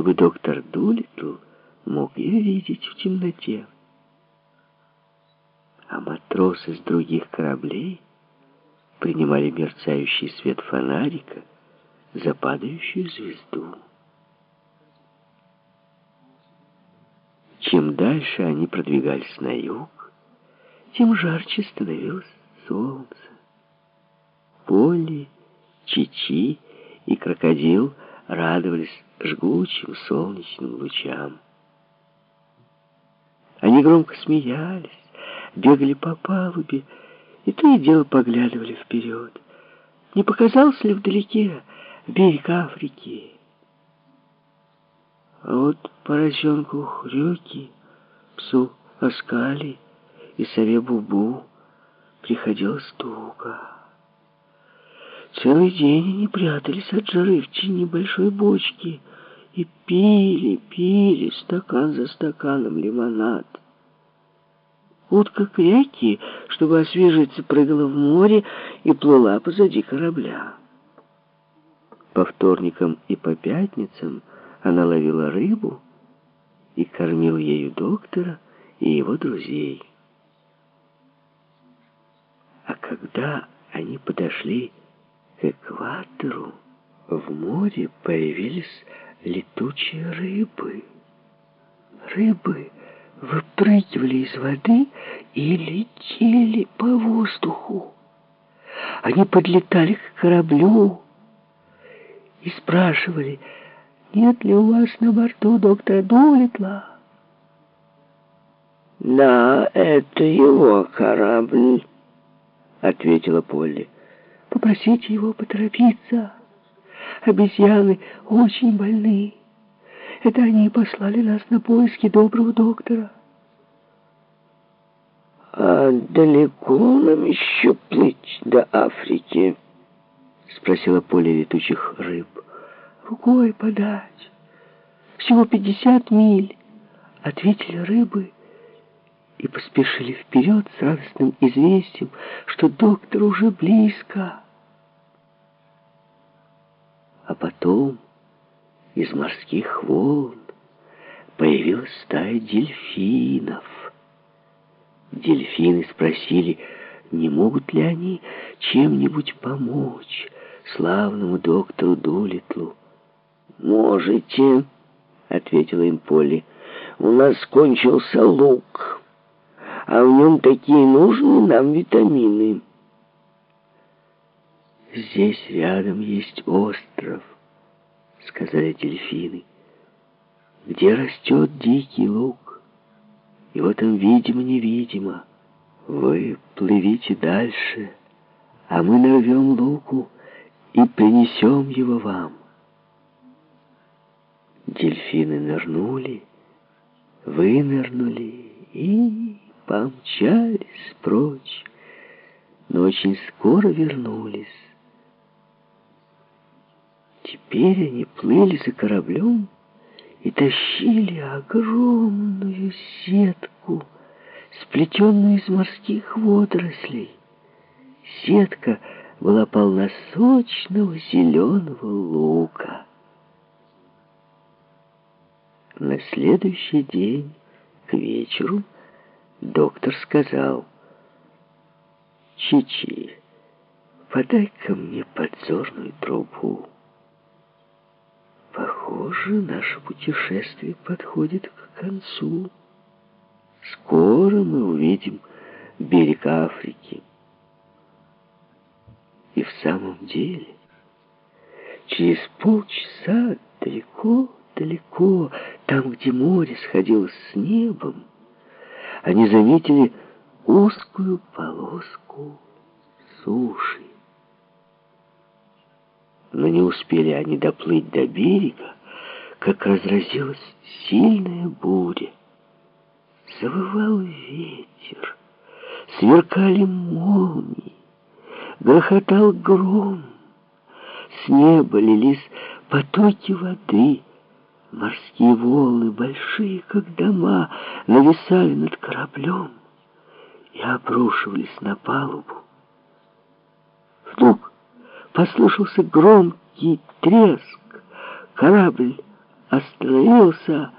чтобы доктор Дулитл мог ее видеть в темноте. А матросы с других кораблей принимали мерцающий свет фонарика за падающую звезду. Чем дальше они продвигались на юг, тем жарче становилось солнце. Полли, Чичи и крокодил радовались жгучим солнечным лучам. Они громко смеялись, бегали по палубе и то и дело поглядывали вперед. Не показался ли вдалеке берег Африки? А вот поросенку Хрюки, псу Оскали и сове Бубу приходилось туго. Целый день они прятались от жары в тени большой бочки и пили, пили стакан за стаканом лимонад. Утка Кряки, чтобы освежиться, прыгала в море и плыла позади корабля. По вторникам и по пятницам она ловила рыбу и кормила ею доктора и его друзей. А когда они подошли экватору, в море появились летучие рыбы. Рыбы выпрыгивали из воды и летели по воздуху. Они подлетали к кораблю и спрашивали, нет ли у вас на борту доктора Дулитла? «Да, это его корабль», — ответила Полли. «Попросите его поторопиться. Обезьяны очень больны. Это они послали нас на поиски доброго доктора». «А далеко нам еще плыть до Африки?» — спросила Полли летучих рыб рукой подать. Всего пятьдесят миль, ответили рыбы и поспешили вперед с радостным известием, что доктор уже близко. А потом из морских волн появилась стая дельфинов. Дельфины спросили, не могут ли они чем-нибудь помочь славному доктору Дулитлу. «Можете», — ответила им Полли. «У нас кончился лук, а в нем такие нужные нам витамины». «Здесь рядом есть остров», — сказали дельфины, «где растет дикий лук. Его там видимо-невидимо. Вы плывите дальше, а мы нарвем луку и принесем его вам». Дельфины нырнули, вынырнули и помчались прочь, но очень скоро вернулись. Теперь они плыли за кораблем и тащили огромную сетку, сплетенную из морских водорослей. Сетка была полна сочного зеленого лука. На следующий день, к вечеру, доктор сказал, «Чичи, подай-ка мне подзорную трубу. Похоже, наше путешествие подходит к концу. Скоро мы увидим берег Африки». И в самом деле, через полчаса далеко далеко, там, где море сходилось с небом, они заметили узкую полоску суши. Но не успели они доплыть до берега, как разразилась сильная буря. Завывал ветер, сверкали молнии, грохотал гром. С неба лились потоки воды — Морские волны, большие, как дома, нависали над кораблем и обрушивались на палубу. Вдруг послышался громкий треск. Корабль остановился